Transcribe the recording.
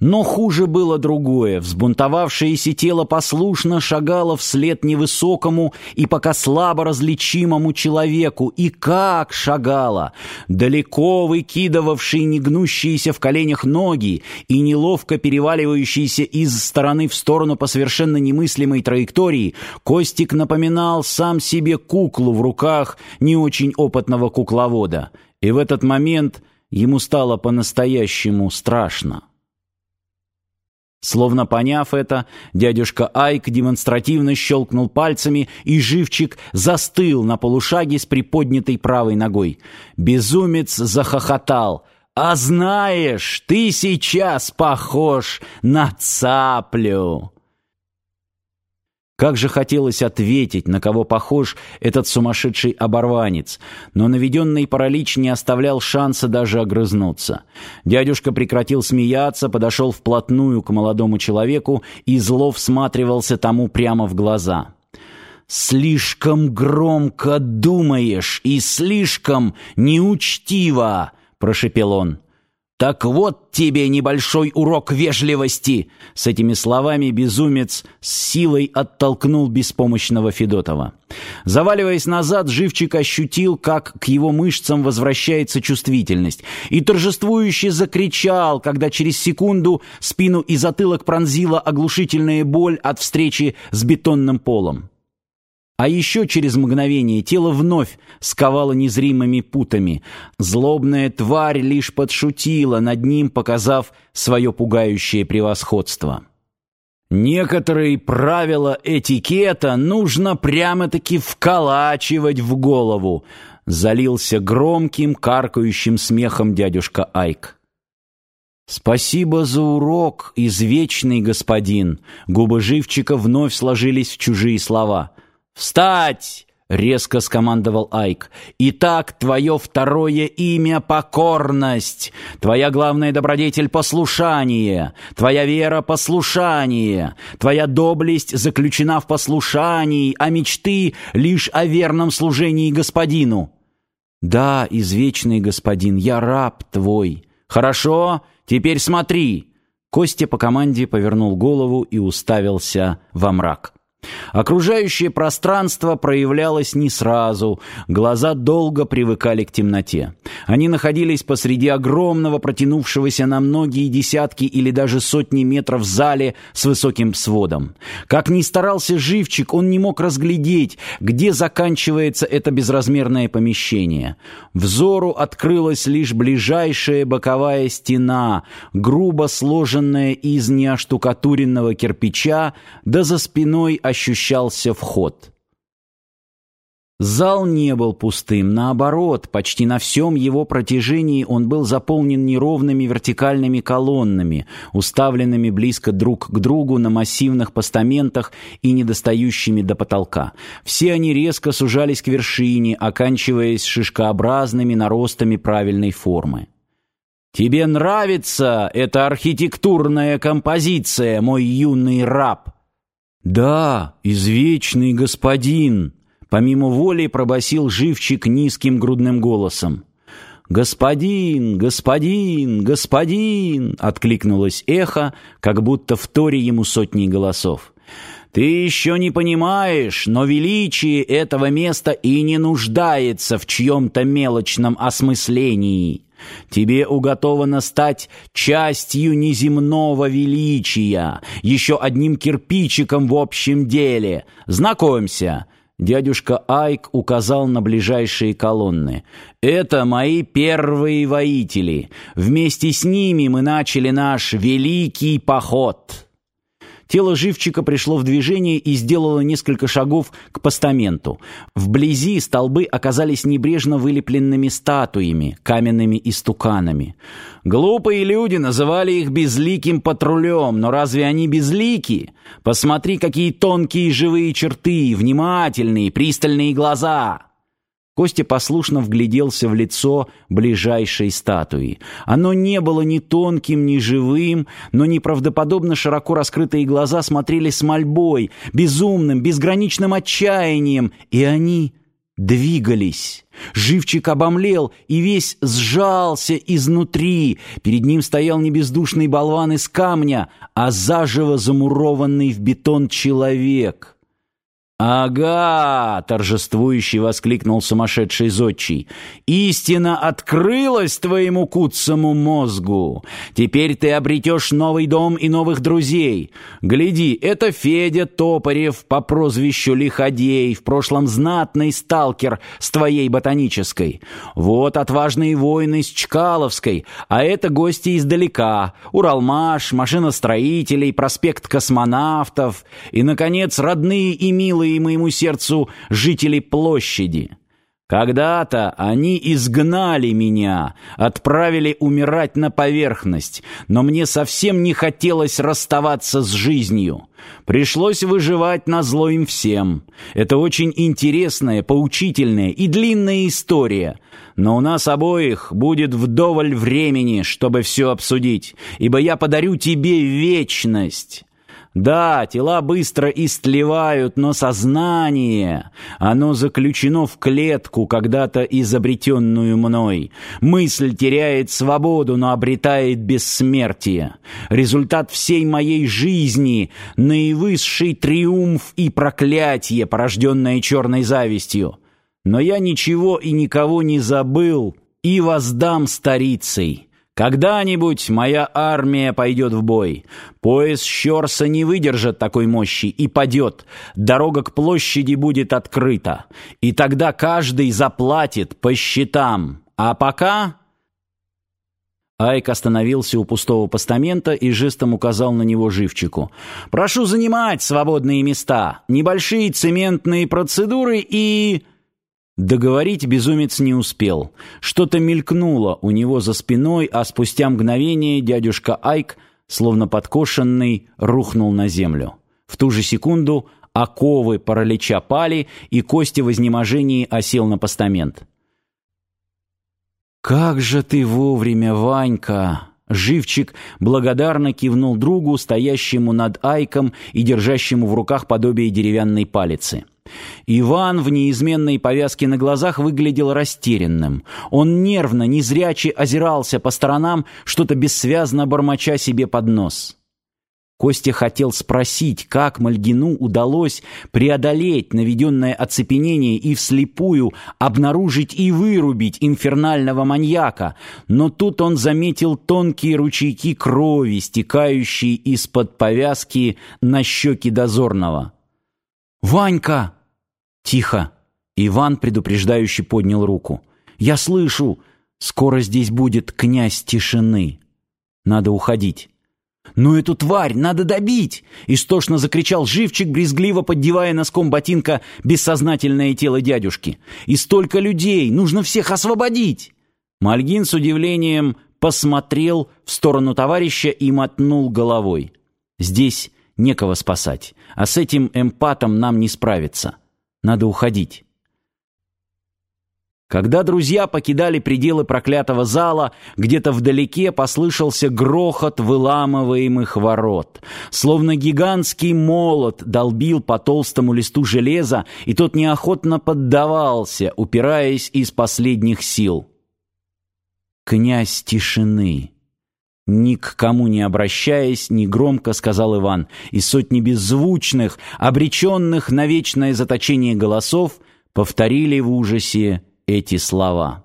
Но хуже было другое. Взбунтовавшееся тело послушно шагало вслед невысокому и пока слабо различимому человеку. И как шагало! Далеко выкидывавший негнущиеся в коленях ноги и неловко переваливающийся из стороны в сторону по совершенно немыслимой траектории, Костик напоминал сам себе куклу в руках не очень опытного кукловода. И в этот момент ему стало по-настоящему страшно. Словно поняв это, дядюшка Айк демонстративно щелкнул пальцами, и живчик застыл на полушаге с приподнятой правой ногой. Безумец захохотал. «А знаешь, ты сейчас похож на цаплю!» Как же хотелось ответить, на кого похож этот сумасшедший оборванец, но наведенный паралич не оставлял шанса даже огрызнуться. Дядюшка прекратил смеяться, подошел вплотную к молодому человеку и зло всматривался тому прямо в глаза. «Слишком громко думаешь и слишком неучтиво!» — прошепел он. «Так вот тебе небольшой урок вежливости!» С этими словами безумец с силой оттолкнул беспомощного Федотова. Заваливаясь назад, Живчик ощутил, как к его мышцам возвращается чувствительность, и торжествующе закричал, когда через секунду спину и затылок пронзила оглушительная боль от встречи с бетонным полом. А еще через мгновение тело вновь сковало незримыми путами. Злобная тварь лишь подшутила над ним, показав свое пугающее превосходство. Некоторые правила этикета нужно прямо-таки вколачивать в голову, залился громким, каркающим смехом дядюшка Айк. «Спасибо за урок, извечный господин!» Губы живчика вновь сложились в чужие слова. «Встать!» — резко скомандовал Айк. «Итак, твое второе имя — покорность, твоя главная добродетель — послушание, твоя вера — послушание, твоя доблесть заключена в послушании, а мечты — лишь о верном служении господину». «Да, извечный господин, я раб твой». «Хорошо, теперь смотри». Костя по команде повернул голову и уставился во мрак. Окружающее пространство проявлялось не сразу, глаза долго привыкали к темноте. Они находились посреди огромного, протянувшегося на многие десятки или даже сотни метров зале с высоким сводом. Как ни старался живчик, он не мог разглядеть, где заканчивается это безразмерное помещение. Взору открылась лишь ближайшая боковая стена, грубо сложенная из неоштукатуренного кирпича, да за спиной ощущался вход. Зал не был пустым, наоборот, почти на всем его протяжении он был заполнен неровными вертикальными колоннами, уставленными близко друг к другу на массивных постаментах и недостающими до потолка. Все они резко сужались к вершине, оканчиваясь шишкообразными наростами правильной формы. «Тебе нравится эта архитектурная композиция, мой юный раб?» «Да, извечный господин», — помимо воли пробасил живчик низким грудным голосом. «Господин, господин, господин!» — откликнулось эхо, как будто в торе ему сотни голосов. «Ты еще не понимаешь, но величие этого места и не нуждается в чьем-то мелочном осмыслении». Тебе уготовано стать частью неземного величия, еще одним кирпичиком в общем деле. Знакомься!» Дядюшка Айк указал на ближайшие колонны. «Это мои первые воители. Вместе с ними мы начали наш великий поход». Тело живчика пришло в движение и сделало несколько шагов к постаменту. Вблизи столбы оказались небрежно вылепленными статуями, каменными истуканами. Глупые люди называли их безликим патрулем, но разве они безлики? Посмотри, какие тонкие живые черты, внимательные, пристальные глаза. Костя послушно вгляделся в лицо ближайшей статуи. Оно не было ни тонким, ни живым, но неправдоподобно широко раскрытые глаза смотрели с мольбой, безумным, безграничным отчаянием, и они двигались. Живчик обомлел и весь сжался изнутри. Перед ним стоял не бездушный болван из камня, а заживо замурованный в бетон человек. «Ага!» — торжествующе воскликнул сумасшедший зодчий. «Истина открылась твоему куцому мозгу! Теперь ты обретешь новый дом и новых друзей. Гляди, это Федя Топорев по прозвищу Лиходей, в прошлом знатный сталкер с твоей ботанической. Вот отважные воины с Чкаловской, а это гости издалека. Уралмаш, машиностроителей, проспект космонавтов и, наконец, родные и милые милые моему сердцу жители площади. Когда-то они изгнали меня, отправили умирать на поверхность, но мне совсем не хотелось расставаться с жизнью. Пришлось выживать на зло им всем. Это очень интересная, поучительная и длинная история. Но у нас обоих будет вдоволь времени, чтобы все обсудить, ибо я подарю тебе вечность». Да, тела быстро истлевают, но сознание, оно заключено в клетку, когда-то изобретенную мной. Мысль теряет свободу, но обретает бессмертие. Результат всей моей жизни — наивысший триумф и проклятие, порожденное черной завистью. Но я ничего и никого не забыл и воздам старицей». Когда-нибудь моя армия пойдет в бой. Пояс Щорса не выдержит такой мощи и падет. Дорога к площади будет открыта. И тогда каждый заплатит по счетам. А пока... Айк остановился у пустого постамента и жестом указал на него живчику. «Прошу занимать свободные места, небольшие цементные процедуры и...» Договорить безумец не успел. Что-то мелькнуло у него за спиной, а спустя мгновение дядюшка Айк, словно подкошенный, рухнул на землю. В ту же секунду оковы паралича пали, и Костя в изнеможении осел на постамент. «Как же ты вовремя, Ванька!» Живчик благодарно кивнул другу, стоящему над Айком и держащему в руках подобие деревянной палицы. Иван в неизменной повязке на глазах выглядел растерянным. Он нервно, незряче озирался по сторонам, что-то бессвязно бормоча себе под нос. Костя хотел спросить, как Мальгину удалось преодолеть наведенное оцепенение и вслепую обнаружить и вырубить инфернального маньяка, но тут он заметил тонкие ручейки крови, стекающие из-под повязки на щеки дозорного. «Ванька!» «Тихо!» Иван предупреждающе поднял руку. «Я слышу! Скоро здесь будет князь тишины. Надо уходить». «Ну эту тварь надо добить!» — истошно закричал живчик, брезгливо поддевая носком ботинка бессознательное тело дядюшки. «И столько людей! Нужно всех освободить!» Мальгин с удивлением посмотрел в сторону товарища и мотнул головой. «Здесь некого спасать, а с этим эмпатом нам не справиться. Надо уходить. Когда друзья покидали пределы проклятого зала, где-то вдалеке послышался грохот выламываемых ворот. Словно гигантский молот долбил по толстому листу железа, и тот неохотно поддавался, упираясь из последних сил. «Князь тишины!» Ни к кому не обращаясь, негромко сказал Иван, и сотни беззвучных, обреченных на вечное заточение голосов повторили в ужасе эти слова.